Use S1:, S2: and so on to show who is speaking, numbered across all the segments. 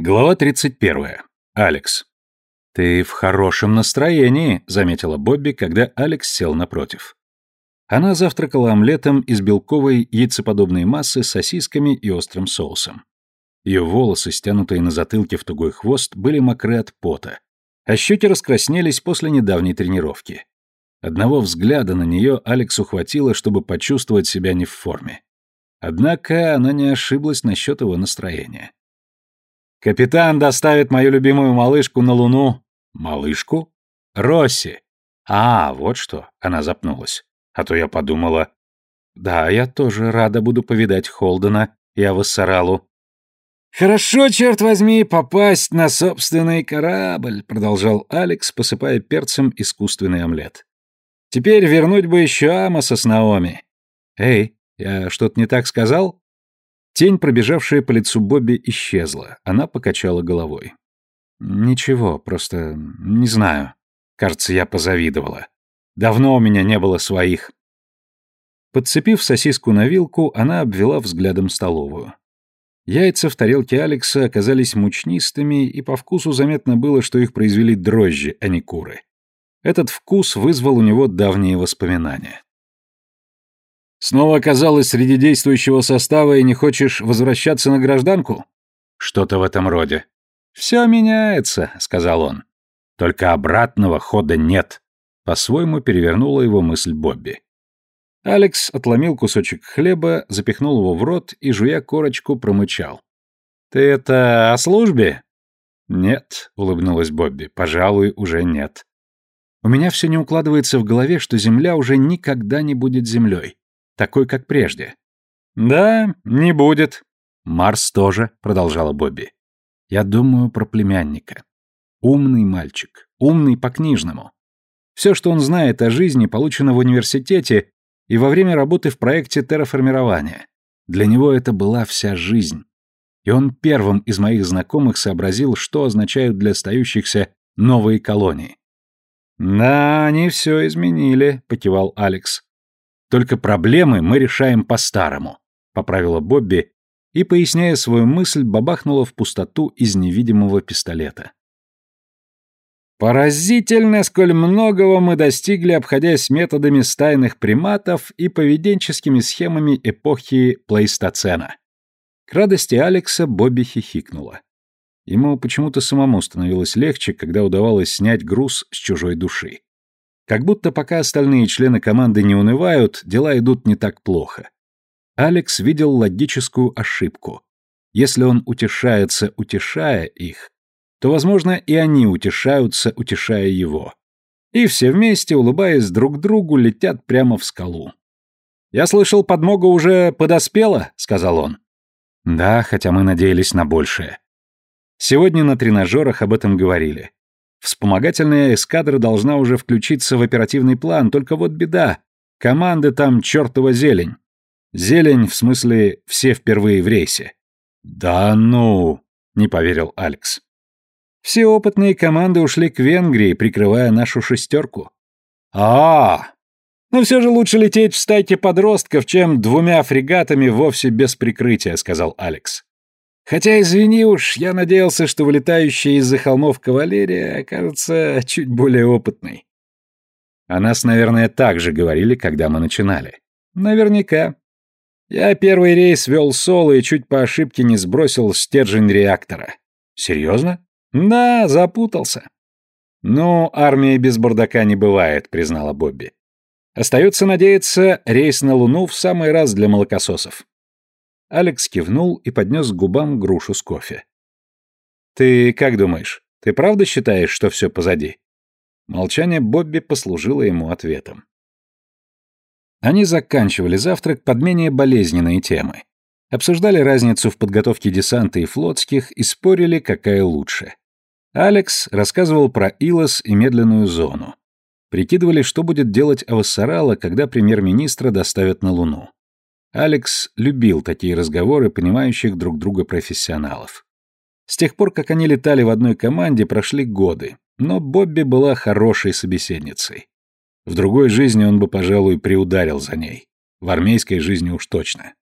S1: Глава 31. Алекс. «Ты в хорошем настроении», — заметила Бобби, когда Алекс сел напротив. Она завтракала омлетом из белковой яйцеподобной массы с сосисками и острым соусом. Ее волосы, стянутые на затылке в тугой хвост, были мокры от пота, а щеки раскраснелись после недавней тренировки. Одного взгляда на нее Алекс ухватила, чтобы почувствовать себя не в форме. Однако она не ошиблась насчет его настроения. Капитан доставит мою любимую малышку на Луну. Малышку? Росси. А, вот что. Она запнулась. А то я подумала... Да, я тоже рада буду повидать Холдена и Авассаралу. «Хорошо, черт возьми, попасть на собственный корабль», — продолжал Алекс, посыпая перцем искусственный омлет. «Теперь вернуть бы еще Амоса с Наоми». «Эй, я что-то не так сказал?» Тень, пробежавшая по лицу Бобби, исчезла. Она покачала головой. «Ничего, просто не знаю. Кажется, я позавидовала. Давно у меня не было своих». Подцепив сосиску на вилку, она обвела взглядом столовую. Яйца в тарелке Алекса оказались мучнистыми, и по вкусу заметно было, что их произвели дрожжи, а не куры. Этот вкус вызвал у него давние воспоминания. Снова оказалась среди действующего состава и не хочешь возвращаться на гражданку? Что-то в этом роде. Все меняется, сказал он. Только обратного хода нет. По-своему перевернула его мысль Бобби. Алекс отломил кусочек хлеба, запихнул его в рот и, жуя корочку, промычал. «Ты это о службе?» «Нет», — улыбнулась Бобби, — «пожалуй, уже нет. У меня все не укладывается в голове, что Земля уже никогда не будет Землей такой, как прежде. Да, не будет. Марс тоже, продолжала Бобби. Я думаю про племянника. Умный мальчик, умный по-книжному. Все, что он знает о жизни, получено в университете и во время работы в проекте терраформирования. Для него это была вся жизнь. И он первым из моих знакомых сообразил, что означают для остающихся новые колонии. «Да, они все изменили», — покивал Алекс. Только проблемы мы решаем по-старому», — поправила Бобби и, поясняя свою мысль, бабахнула в пустоту из невидимого пистолета. Поразительно, сколь многого мы достигли, обходясь методами стайных приматов и поведенческими схемами эпохи плейстоцена. К радости Алекса Бобби хихикнула. Ему почему-то самому становилось легче, когда удавалось снять груз с чужой души. Как будто пока остальные члены команды не унывают, дела идут не так плохо. Алекс видел логическую ошибку. Если он утешается, утешая их, то, возможно, и они утешаются, утешая его. И все вместе, улыбаясь друг другу, летят прямо в скалу. «Я слышал, подмога уже подоспела», — сказал он. «Да, хотя мы надеялись на большее. Сегодня на тренажерах об этом говорили. Вспомогательная эскадра должна уже включиться в оперативный план, только вот беда. Команды там чертова зелень. Зелень, в смысле, все впервые в рейсе. Да ну, не поверил Алекс. Все опытные команды ушли к Венгрии, прикрывая нашу шестерку. А, -а, но все же лучше лететь в стайке подростков, чем двумя фрегатами вовсе без прикрытия, сказал Алекс. Хотя, извини уж, я надеялся, что вылетающая из-за холмов кавалерия окажется чуть более опытной. О нас, наверное, так же говорили, когда мы начинали. Наверняка. Я первый рейс вел соло и чуть по ошибке не сбросил стержень реактора. Серьезно? Да, запутался. Ну, армия без бардака не бывает, признала Бобби. Остается надеяться, рейс на Луну в самый раз для молокососов. Алекс кивнул и поднес к губам грушу с кофе. «Ты как думаешь, ты правда считаешь, что все позади?» Молчание Бобби послужило ему ответом. Они заканчивали завтрак под менее болезненные темы. Обсуждали разницу в подготовке десанта и флотских и спорили, какая лучше. Алекс рассказывал про Илос и медленную зону. Прикидывали, что будет делать Авассарала, когда премьер-министра доставят на Луну. Алекс любил такие разговоры понимающих друг друга профессионалов. С тех пор, как они летали в одной команде, прошли годы, но Бобби была хорошей собеседницей. В другой жизни он бы, пожалуй, приударил за ней. В армейской жизни уж точно.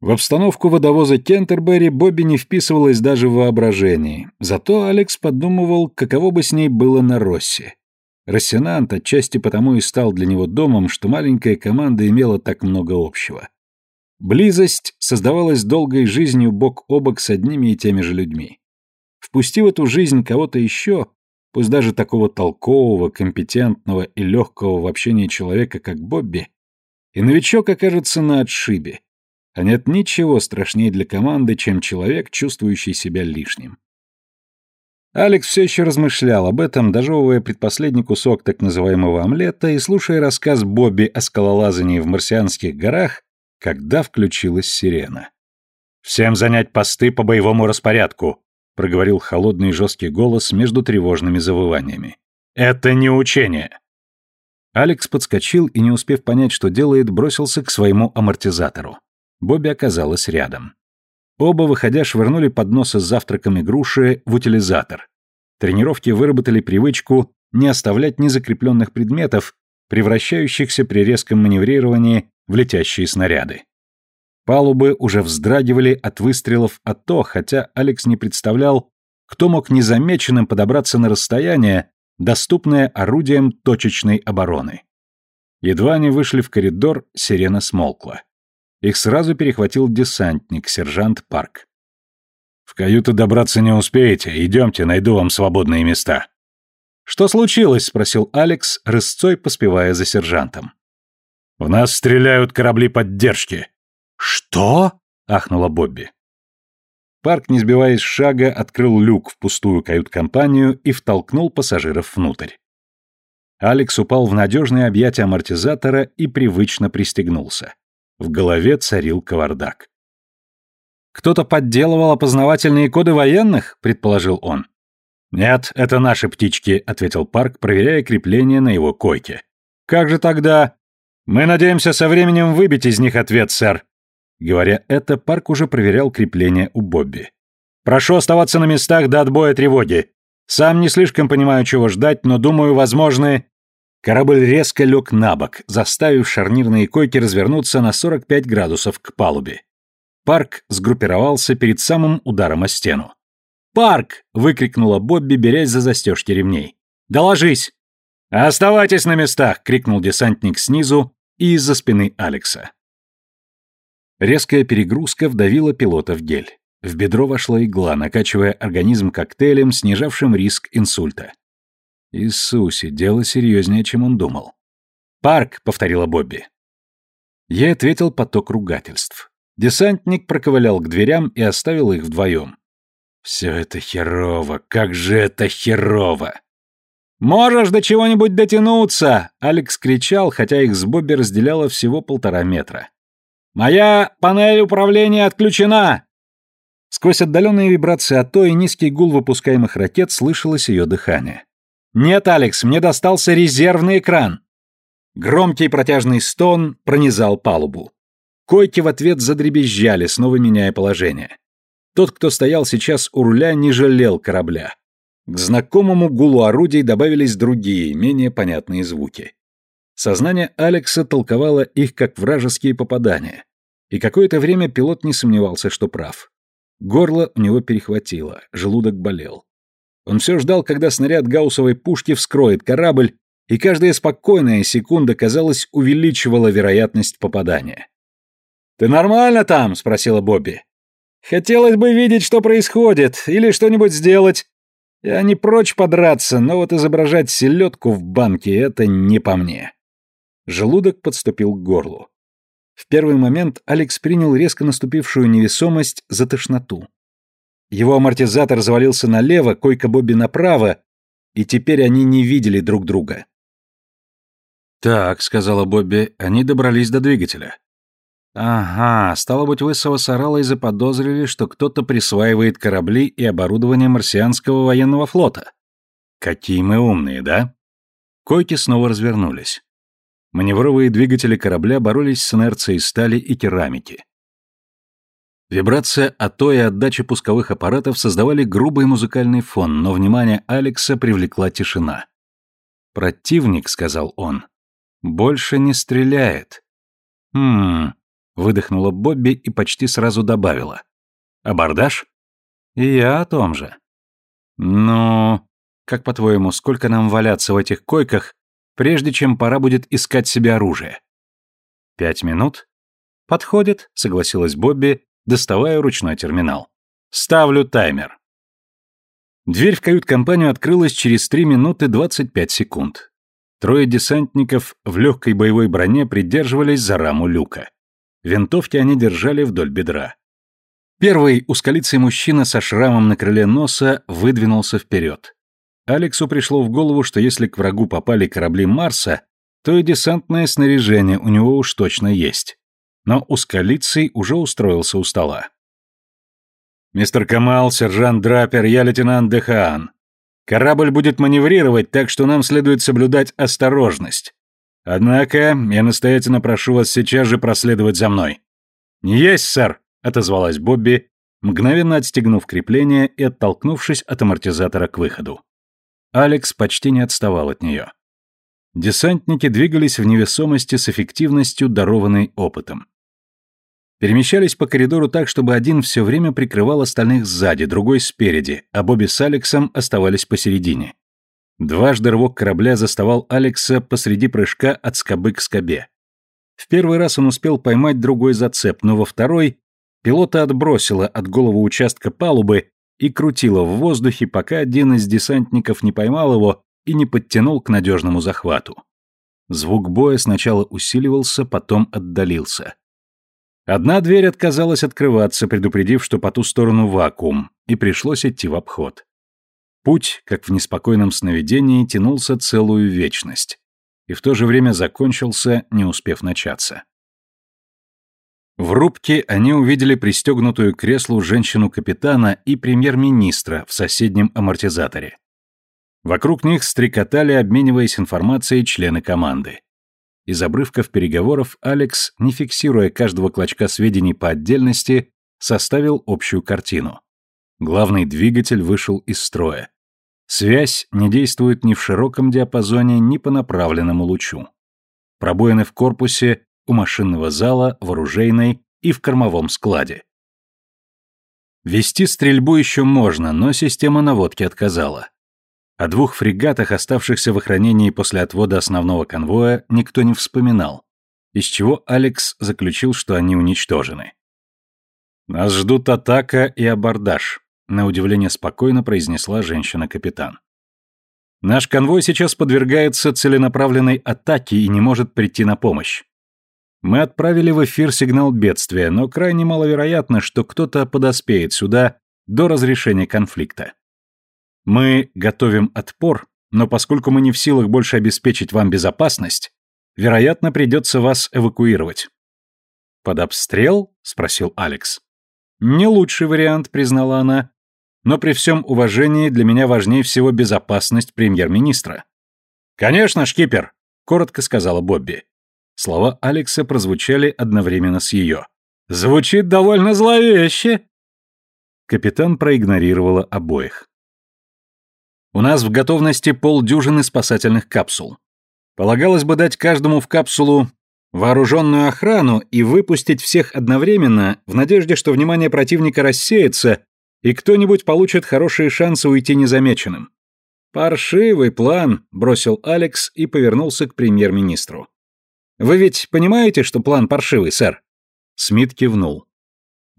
S1: В обстановку водовоза Кентербери Бобби не вписывалась даже в воображении, зато Алекс подумывал, каково бы с ней было на Росси. Рассенант отчасти потому и стал для него домом, что маленькая команда имела так много общего. Близость создавалась долгой жизнью бок о бок с одними и теми же людьми. Впусти в эту жизнь кого-то еще, пусть даже такого толкового, компетентного и легкого в общении человека, как Бобби, и новичок окажется на отшибе. А нет ничего страшнее для команды, чем человек, чувствующий себя лишним. Алекс все еще размышлял об этом, дожевывая предпоследний кусок так называемого омлета и слушая рассказ Бобби о скалолазании в марсианских горах, когда включилась сирена. «Всем занять посты по боевому распорядку», проговорил холодный и жесткий голос между тревожными завываниями. «Это не учение!» Алекс подскочил и, не успев понять, что делает, бросился к своему амортизатору. Бобби оказалась рядом. Оба, выходя, швырнули подносы с завтраком и груши в утилизатор. Тренировки выработали привычку не оставлять незакрепленных предметов, превращающихся при резком маневрировании в летящие снаряды. Палубы уже вздрагивали от выстрелов АТО, хотя Алекс не представлял, кто мог незамеченным подобраться на расстояние, доступное орудием точечной обороны. Едва они вышли в коридор, сирена смолкла. Их сразу перехватил десантник, сержант Парк. «В каюту добраться не успеете, идемте, найду вам свободные места». «Что случилось?» — спросил Алекс, рысцой поспевая за сержантом. «В нас стреляют корабли поддержки», «Что?» — ахнула Бобби. Парк, не сбиваясь с шага, открыл люк в пустую кают-компанию и втолкнул пассажиров внутрь. Алекс упал в надежные объятия амортизатора и привычно пристегнулся. В голове царил кавардак. «Кто-то подделывал опознавательные коды военных?» — предположил он. «Нет, это наши птички», — ответил Парк, проверяя крепление на его койке. «Как же тогда?» «Мы надеемся со временем выбить из них ответ, сэр», Говоря это, Парк уже проверял крепление у Бобби. «Прошу оставаться на местах до отбоя тревоги. Сам не слишком понимаю, чего ждать, но думаю, возможны...» Корабль резко лег на бок, заставив шарнирные койки развернуться на 45 градусов к палубе. Парк сгруппировался перед самым ударом о стену. «Парк!» — выкрикнула Бобби, берясь за застежки ремней. «Доложись!» «Оставайтесь на местах!» — крикнул десантник снизу и из-за спины Алекса. Резкая перегрузка вдавила пилота в гель. В бедро вошла игла, накачивая организм коктейлем, снижавшим риск инсульта. Иисусе, дело серьезнее, чем он думал. «Парк!» — повторила Бобби. Я ответил поток ругательств. Десантник проковылял к дверям и оставил их вдвоем. «Все это херово! Как же это херово!» «Можешь до чего-нибудь дотянуться!» — Алекс кричал, хотя их с Бобби разделяло всего полтора метра. «Моя панель управления отключена!» Сквозь отдаленные вибрации АТО и низкий гул выпускаемых ракет слышалось ее дыхание. «Нет, Алекс, мне достался резервный экран!» Громкий протяжный стон пронизал палубу. Койки в ответ задребезжали, снова меняя положение. Тот, кто стоял сейчас у руля, не жалел корабля. К знакомому гулу орудий добавились другие, менее понятные звуки. Сознание Алекса толковало их как вражеские попадания. И какое-то время пилот не сомневался, что прав. Горло у него перехватило, желудок болел. Он все ждал, когда снаряд гауссовой пушки вскроет корабль, и каждая спокойная секунда, казалось, увеличивала вероятность попадания. «Ты нормально там?» — спросила Бобби. «Хотелось бы видеть, что происходит, или что-нибудь сделать. Я не прочь подраться, но вот изображать селедку в банке — это не по мне». Желудок подступил к горлу. В первый момент Алекс принял резко наступившую невесомость за тошноту. Его амортизатор завалился налево, койка Бобби направо, и теперь они не видели друг друга. «Так», — сказала Бобби, — «они добрались до двигателя». «Ага, стало быть, вы с Авасаралой заподозрили, что кто-то присваивает корабли и оборудование марсианского военного флота. Какие мы умные, да?» Койки снова развернулись. Маневровые двигатели корабля боролись с инерцией стали и керамики. Вибрация АТО и отдача пусковых аппаратов создавали грубый музыкальный фон, но внимание Алекса привлекла тишина. «Противник», — сказал он, — «больше не стреляет». «Хм...» выдохнула Бобби и почти сразу добавила. Абордаж? И я о том же. Ну, как по-твоему, сколько нам валяться в этих койках, прежде чем пора будет искать себе оружие? Пять минут? Подходит, согласилась Бобби, доставая ручной терминал. Ставлю таймер. Дверь в кают-компанию открылась через 3 минуты 25 секунд. Трое десантников в легкой боевой броне придерживались за раму люка. Винтовки они держали вдоль бедра. Первый ускалицый мужчина со шрамом на крыле носа выдвинулся вперед. Алексу пришло в голову, что если к врагу попали корабли Марса, то и десантное снаряжение у него уж точно есть. Но ускалицый уже устроился у стола. «Мистер Камал, сержант Драпер, я лейтенант Дехаан. Корабль будет маневрировать, так что нам следует соблюдать осторожность. Однако я настоятельно прошу вас сейчас же проследовать за мной». «Есть, сэр!» отозвалась Бобби, мгновенно отстегнув крепление и оттолкнувшись от амортизатора к выходу. Алекс почти не отставал от нее. Десантники двигались в невесомости с эффективностью, дарованной опытом. Перемещались по коридору так, чтобы один все время прикрывал остальных сзади, другой спереди, а Бобби с Алексом оставались посередине. Дважды рывок корабля заставал Алекса посреди прыжка от скобы к скобе. В первый раз он успел поймать другой зацеп, но во второй Пилота отбросило от головы участка палубы и крутило в воздухе, пока один из десантников не поймал его и не подтянул к надежному захвату. Звук боя сначала усиливался, потом отдалился. Одна дверь отказалась открываться, предупредив, что по ту сторону вакуум, и пришлось идти в обход. Путь, как в неспокойном сновидении, тянулся целую вечность, и в то же время закончился, не успев начаться. В рубке они увидели пристегнутую к креслу женщину-капитана и премьер-министра в соседнем амортизаторе. Вокруг них стрекотали, обмениваясь информацией члены команды. Из обрывков переговоров Алекс, не фиксируя каждого клочка сведений по отдельности, составил общую картину. Главный двигатель вышел из строя. Связь не действует ни в широком диапазоне, ни по направленному лучу. Пробоины в корпусе у машинного зала, в оружейной и в кормовом складе. Вести стрельбу еще можно, но система наводки отказала. О двух фрегатах, оставшихся в охранении после отвода основного конвоя, никто не вспоминал, из чего Алекс заключил, что они уничтожены. «Нас ждут атака и абордаж», — на удивление спокойно произнесла женщина-капитан. «Наш конвой сейчас подвергается целенаправленной атаке и не может прийти на помощь. Мы отправили в эфир сигнал бедствия, но крайне маловероятно, что кто-то подоспеет сюда до разрешения конфликта. Мы готовим отпор, но поскольку мы не в силах больше обеспечить вам безопасность, вероятно, придется вас эвакуировать. «Под обстрел?» — спросил Алекс. «Не лучший вариант», — признала она. «Но при всем уважении для меня важнее всего безопасность премьер-министра». «Конечно, шкипер», — коротко сказала Бобби. Слова Алекса прозвучали одновременно с ее. «Звучит довольно зловеще!» Капитан проигнорировала обоих. «У нас в готовности полдюжины спасательных капсул. Полагалось бы дать каждому в капсулу вооруженную охрану и выпустить всех одновременно в надежде, что внимание противника рассеется и кто-нибудь получит хорошие шансы уйти незамеченным. «Паршивый план», — бросил Алекс и повернулся к премьер-министру. Вы ведь понимаете, что план паршивый, сэр?» Смит кивнул.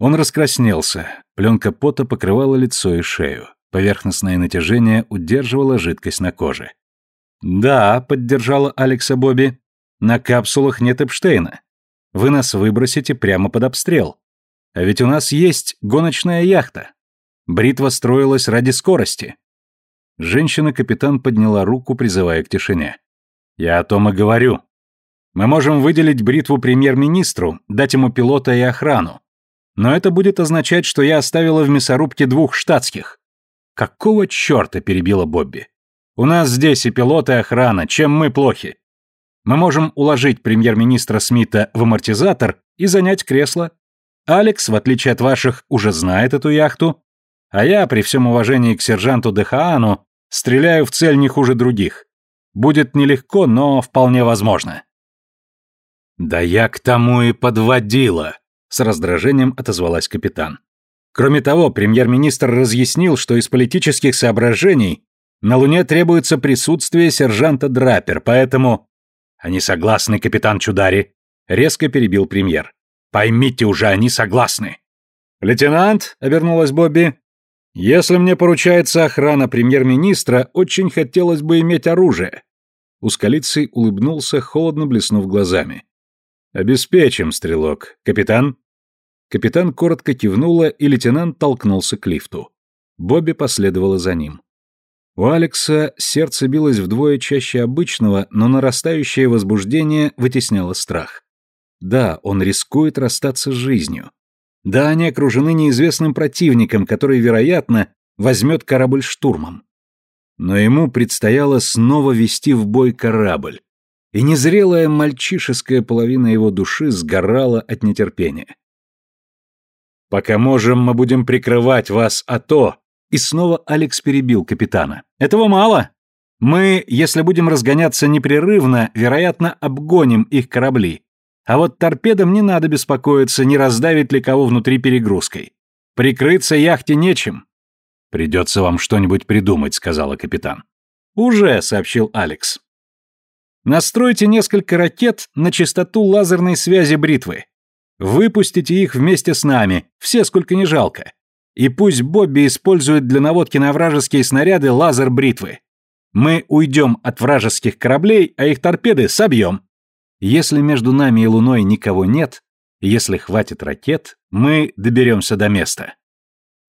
S1: Он раскраснелся, пленка пота покрывала лицо и шею. Поверхностное натяжение удерживало жидкость на коже. «Да», — поддержала Алекса Бобби, — «на капсулах нет Эпштейна. Вы нас выбросите прямо под обстрел. А ведь у нас есть гоночная яхта. Бритва строилась ради скорости». Женщина-капитан подняла руку, призывая к тишине. «Я о том и говорю. Мы можем выделить бритву премьер-министру, дать ему пилота и охрану. Но это будет означать, что я оставила в мясорубке двух штатских. Какого черта перебила Бобби? У нас здесь и пилот, и охрана, чем мы плохи? Мы можем уложить премьер-министра Смита в амортизатор и занять кресло. Алекс, в отличие от ваших, уже знает эту яхту, а я, при всем уважении к сержанту Дехаану, стреляю в цель не хуже других. Будет нелегко, но вполне возможно. «Да я к тому и подводила», — с раздражением отозвалась капитан. Кроме того, премьер-министр разъяснил, что из политических соображений на Луне требуется присутствие сержанта Драпер, поэтому... Они согласны, капитан Чудари, резко перебил премьер. Поймите уже, они согласны. Лейтенант, обернулась Бобби, если мне поручается охрана премьер-министра, очень хотелось бы иметь оружие. Ускалицый улыбнулся, холодно блеснув глазами. «Обеспечим, стрелок. Капитан?» Капитан коротко кивнула, и лейтенант толкнулся к лифту. Бобби последовала за ним. У Алекса сердце билось вдвое чаще обычного, но нарастающее возбуждение вытесняло страх. Да, он рискует расстаться с жизнью. Да, они окружены неизвестным противником, который, вероятно, возьмет корабль штурмом. Но ему предстояло снова вести в бой корабль, и незрелая мальчишеская половина его души сгорала от нетерпения. «Пока можем, мы будем прикрывать вас, а то...» И снова Алекс перебил капитана. Этого мало. Мы, если будем разгоняться непрерывно, вероятно, обгоним их корабли. А вот торпедам не надо беспокоиться, не раздавит ли кого внутри перегрузкой. Прикрыться яхте нечем. Придется вам что-нибудь придумать, сказала капитан. Уже, сообщил Алекс. Настройте несколько ракет на частоту лазерной связи бритвы. Выпустите их вместе с нами, все сколько не жалко. И пусть Бобби использует для наводки на вражеские снаряды лазер-бритвы. Мы уйдем от вражеских кораблей, а их торпеды собьем. Если между нами и Луной никого нет, если хватит ракет, мы доберемся до места.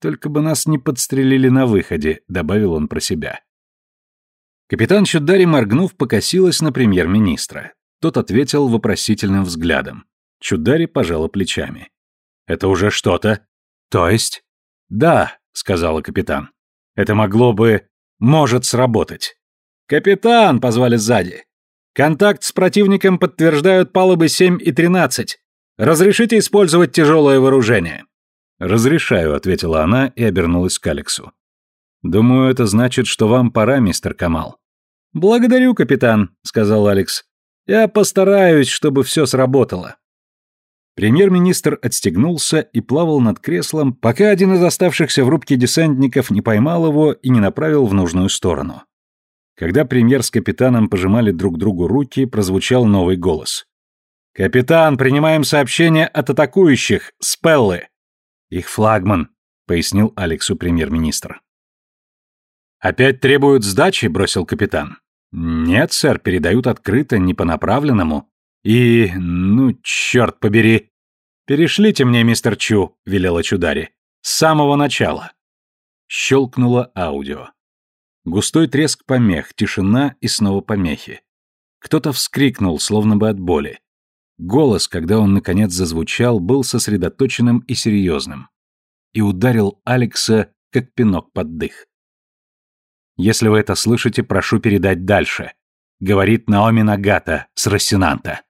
S1: Только бы нас не подстрелили на выходе, добавил он про себя. Капитан Чудари, моргнув, покосилась на премьер-министра. Тот ответил вопросительным взглядом. Чудари пожала плечами. «Это уже что-то?» «То есть?» «Да», — сказала капитан. «Это могло бы... может сработать». «Капитан!» — позвали сзади. «Контакт с противником подтверждают палубы 7 и 13. Разрешите использовать тяжелое вооружение?» «Разрешаю», — ответила она и обернулась к Алексу. «Думаю, это значит, что вам пора, мистер Камал». «Благодарю, капитан», — сказал Алекс. «Я постараюсь, чтобы все сработало». Премьер-министр отстегнулся и плавал над креслом, пока один из оставшихся в рубке десантников не поймал его и не направил в нужную сторону. Когда премьер с капитаном пожимали друг другу руки, прозвучал новый голос. «Капитан, принимаем сообщение от атакующих, Спеллы!» «Их флагман», — пояснил Алексу премьер-министр. «Опять требуют сдачи?» — бросил капитан. «Нет, сэр, передают открыто, не по направленному. И... ну, черт побери!» «Перешлите мне, мистер Чу», — велела Чудари. «С самого начала». Щелкнуло аудио. Густой треск помех, тишина и снова помехи. Кто-то вскрикнул, словно бы от боли. Голос, когда он наконец зазвучал, был сосредоточенным и серьезным. И ударил Алекса, как пинок под дых. «Если вы это слышите, прошу передать дальше», — говорит Наоми Нагата с Рассенанта.